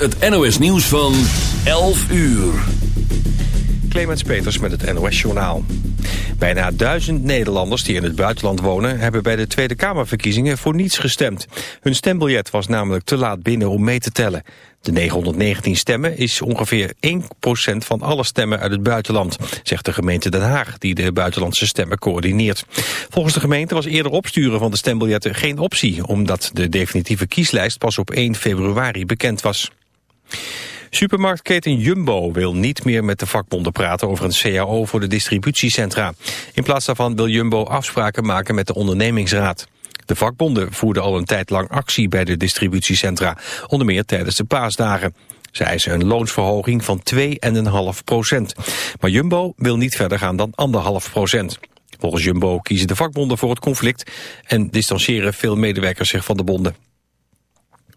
het NOS nieuws van 11 uur. Clemens Peters met het NOS Journaal. Bijna duizend Nederlanders die in het buitenland wonen... hebben bij de Tweede Kamerverkiezingen voor niets gestemd. Hun stembiljet was namelijk te laat binnen om mee te tellen. De 919 stemmen is ongeveer 1% van alle stemmen uit het buitenland... zegt de gemeente Den Haag, die de buitenlandse stemmen coördineert. Volgens de gemeente was eerder opsturen van de stembiljetten geen optie... omdat de definitieve kieslijst pas op 1 februari bekend was. Supermarktketen Jumbo wil niet meer met de vakbonden praten over een CAO voor de distributiecentra. In plaats daarvan wil Jumbo afspraken maken met de ondernemingsraad. De vakbonden voerden al een tijd lang actie bij de distributiecentra, onder meer tijdens de paasdagen. Ze eisen een loonsverhoging van 2,5 procent. Maar Jumbo wil niet verder gaan dan 1,5 procent. Volgens Jumbo kiezen de vakbonden voor het conflict en distancieren veel medewerkers zich van de bonden.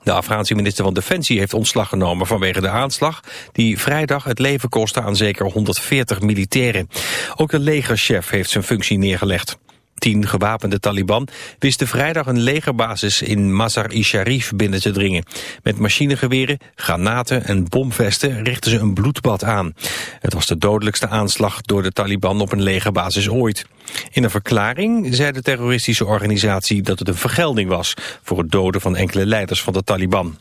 De Afghaanse minister van Defensie heeft ontslag genomen vanwege de aanslag die vrijdag het leven kostte aan zeker 140 militairen. Ook de legerchef heeft zijn functie neergelegd. Tien gewapende Taliban wisten vrijdag een legerbasis in Mazar-i-Sharif binnen te dringen. Met machinegeweren, granaten en bomvesten richtten ze een bloedbad aan. Het was de dodelijkste aanslag door de Taliban op een legerbasis ooit. In een verklaring zei de terroristische organisatie dat het een vergelding was... voor het doden van enkele leiders van de Taliban.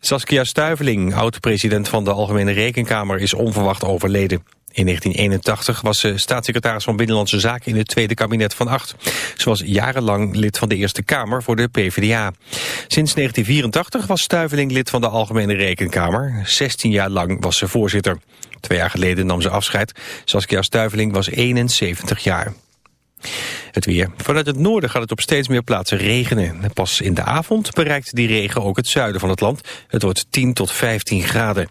Saskia Stuiveling, oud-president van de Algemene Rekenkamer, is onverwacht overleden. In 1981 was ze staatssecretaris van Binnenlandse Zaken in het tweede kabinet van acht. Ze was jarenlang lid van de Eerste Kamer voor de PvdA. Sinds 1984 was Stuiveling lid van de Algemene Rekenkamer. 16 jaar lang was ze voorzitter. Twee jaar geleden nam ze afscheid. Saskia Stuiveling was 71 jaar. Het weer. Vanuit het noorden gaat het op steeds meer plaatsen regenen. Pas in de avond bereikt die regen ook het zuiden van het land. Het wordt 10 tot 15 graden.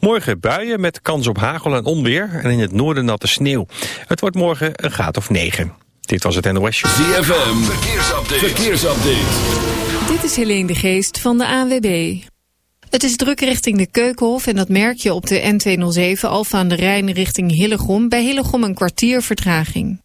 Morgen buien met kans op hagel en onweer. En in het noorden natte sneeuw. Het wordt morgen een graad of 9. Dit was het NOS Show. ZFM. Verkeersupdate. Verkeersupdate. Dit is Helene de Geest van de ANWB. Het is druk richting de Keukenhof en dat merk je op de N207 Alfa aan de Rijn richting Hillegom. Bij Hillegom een kwartier vertraging.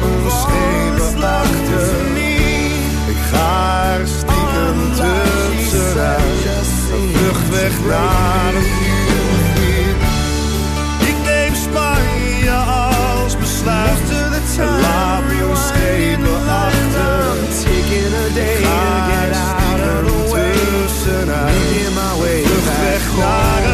Me schepen achter. Ik ga er stiekem tussenuit. Een vlucht weg naar een begin. Ik neem Spanje als besluit. En laat me schepen achter. Ik ga er stiekem tussenuit. Vlucht weg naar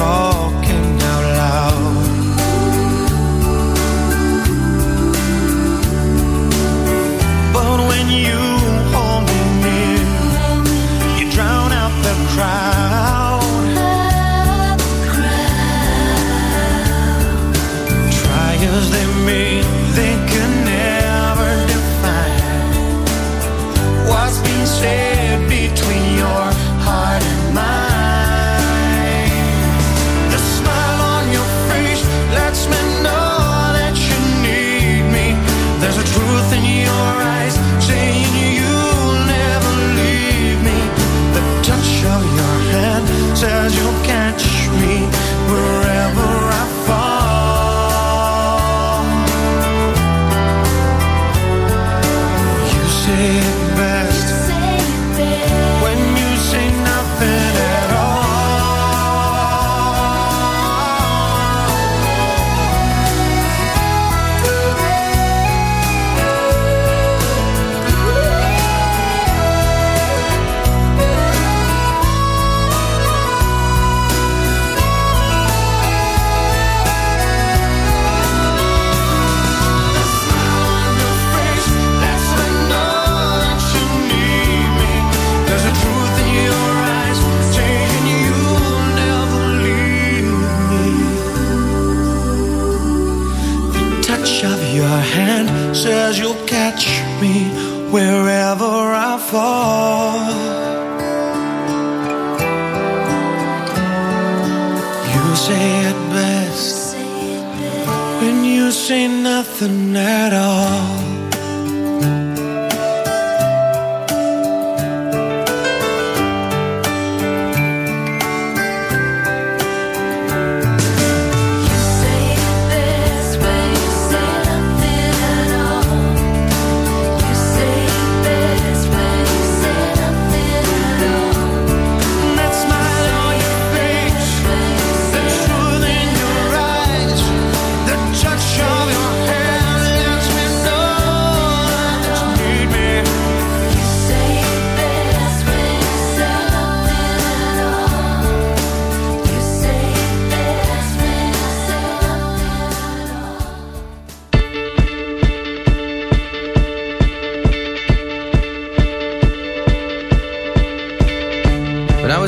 call.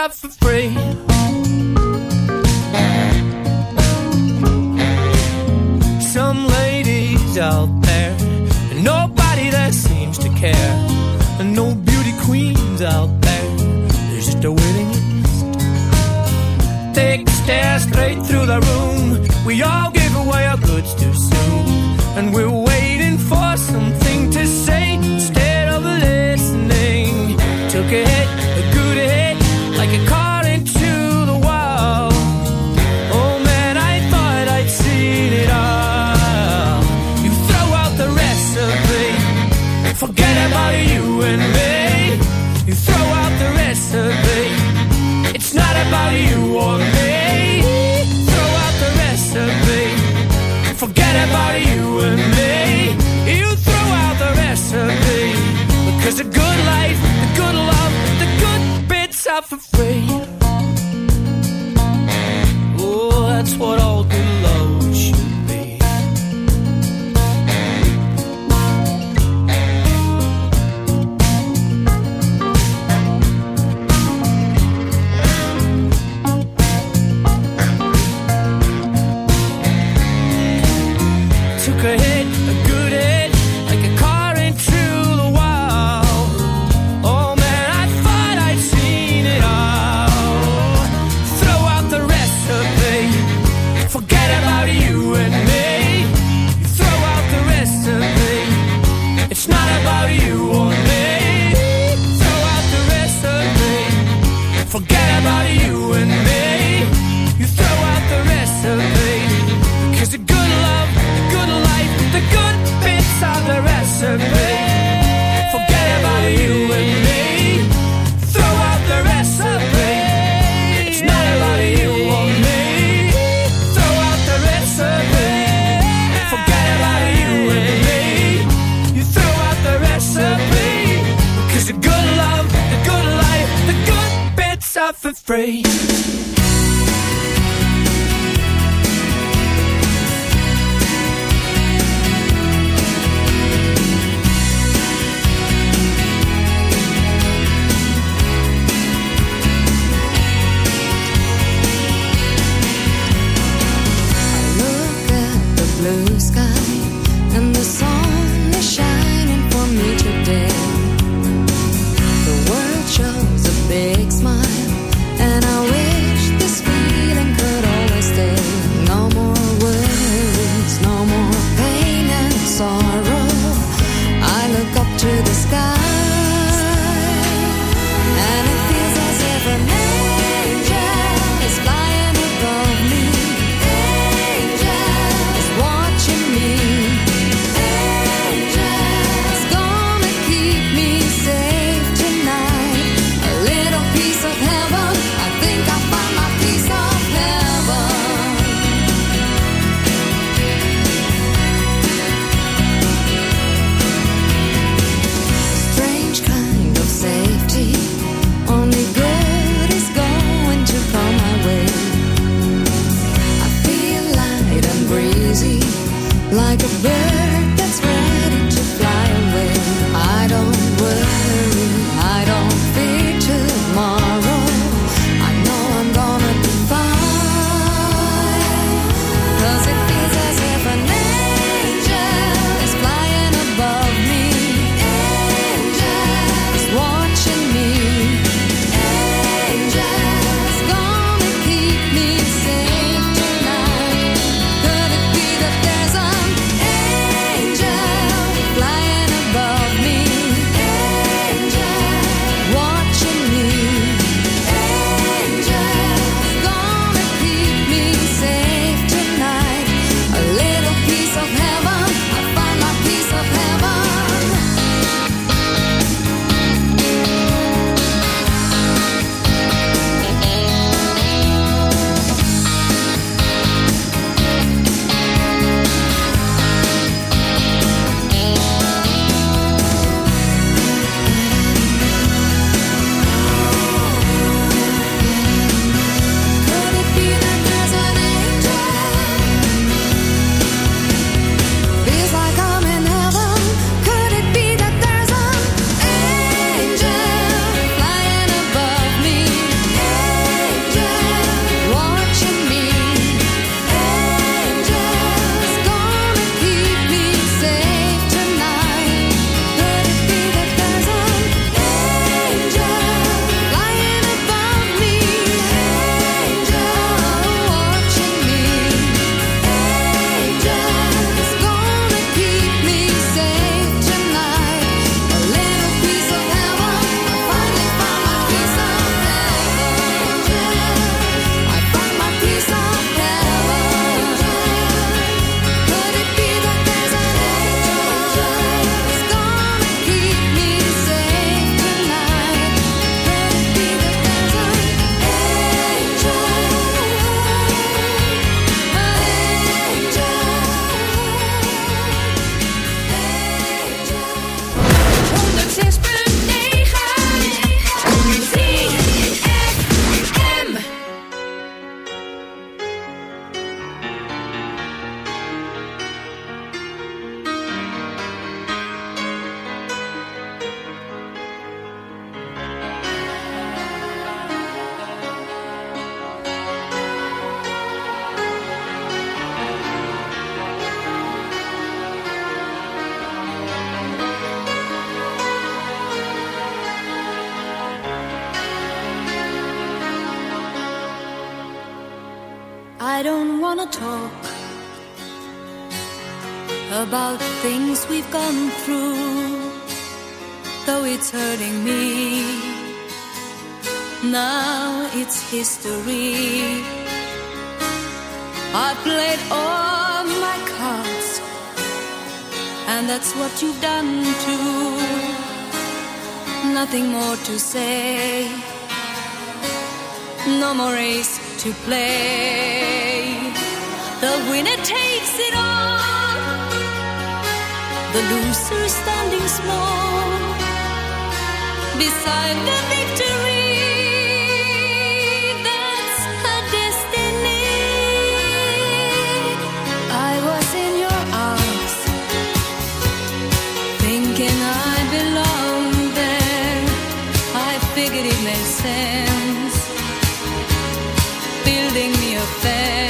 up for free. good love, the good life, the good bits are the recipe. for free. nothing more to say. No more race to play. The winner takes it all. The loser standing small beside the victory. business sense. Building me a fence.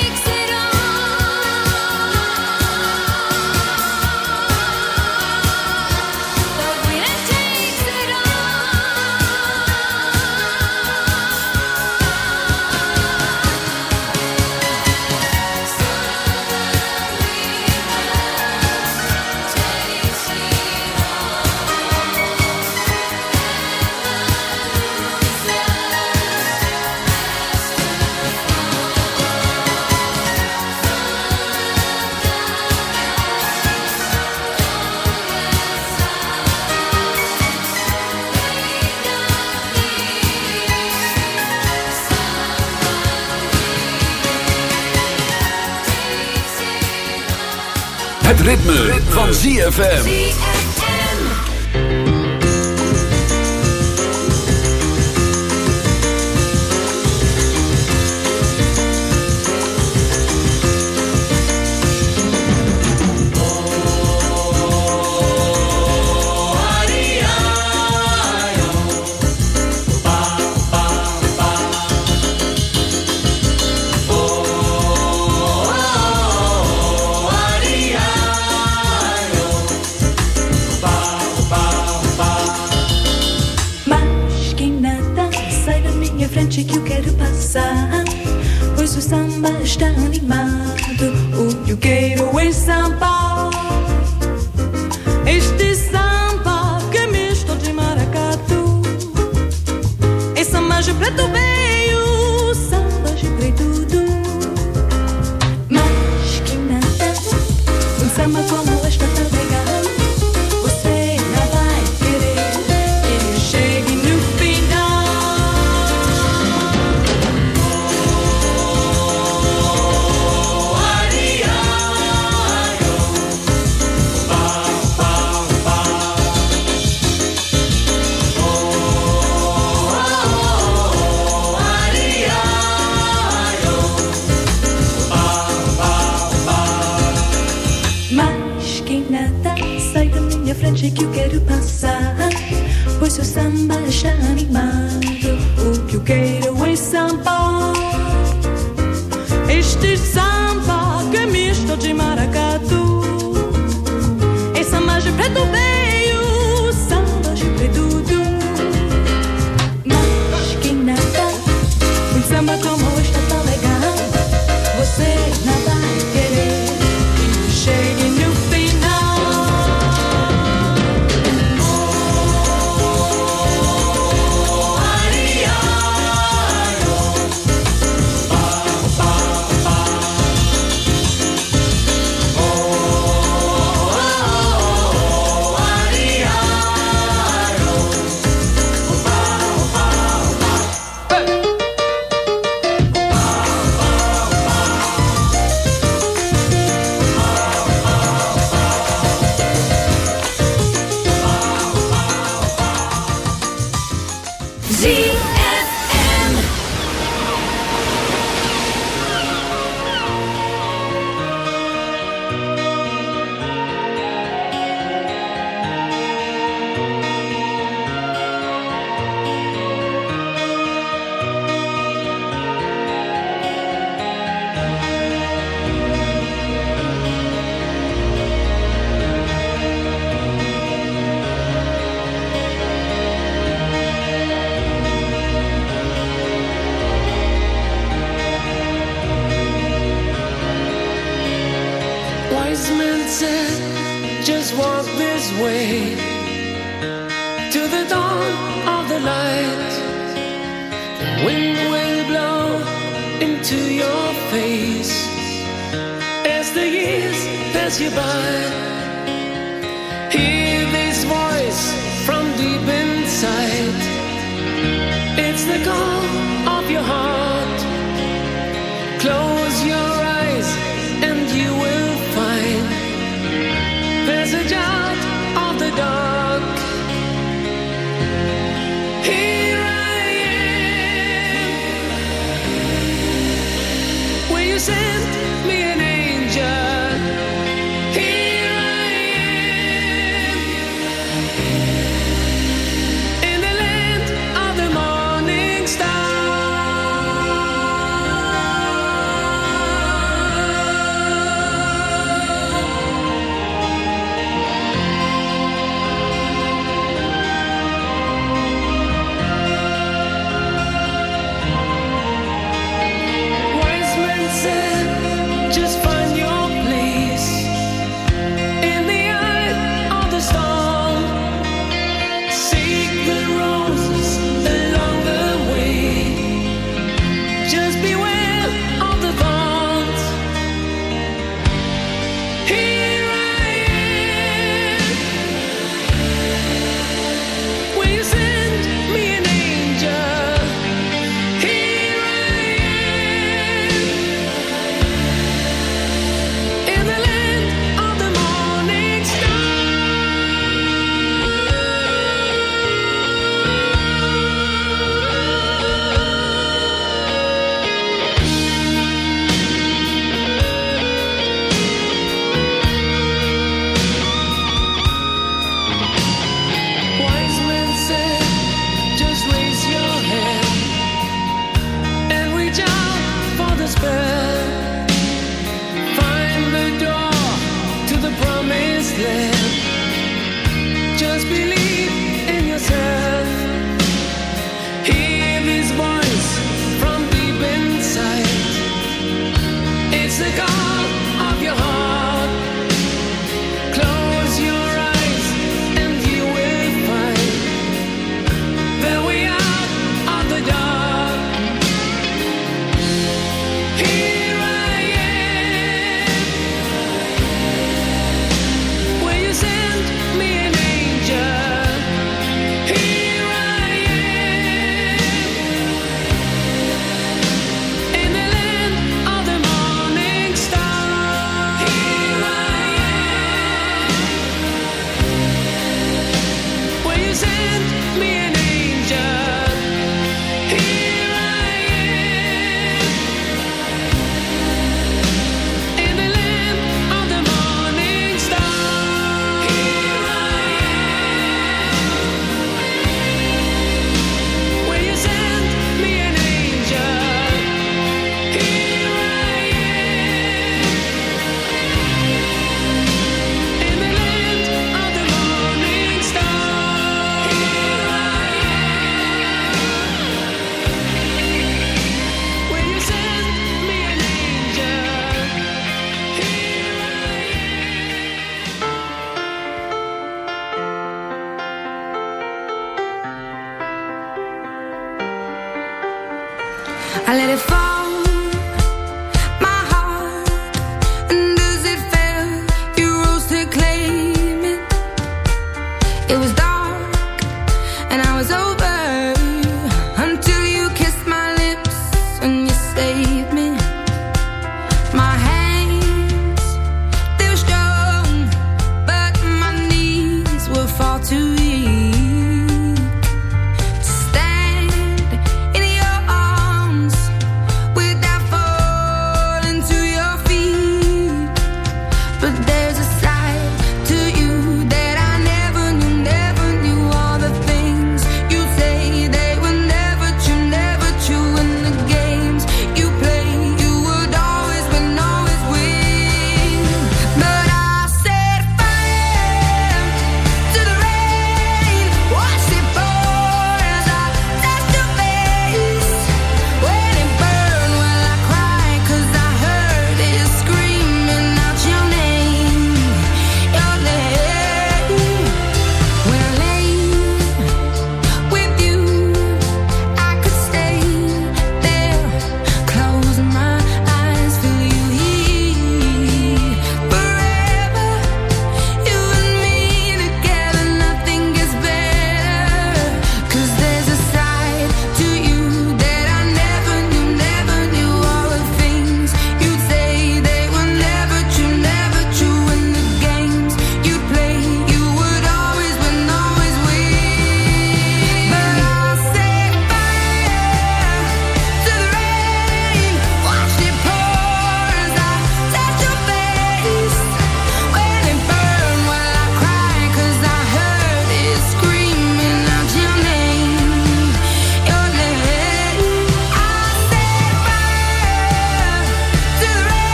Het ritme, van ZFM.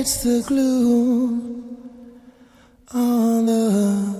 it's the glue on the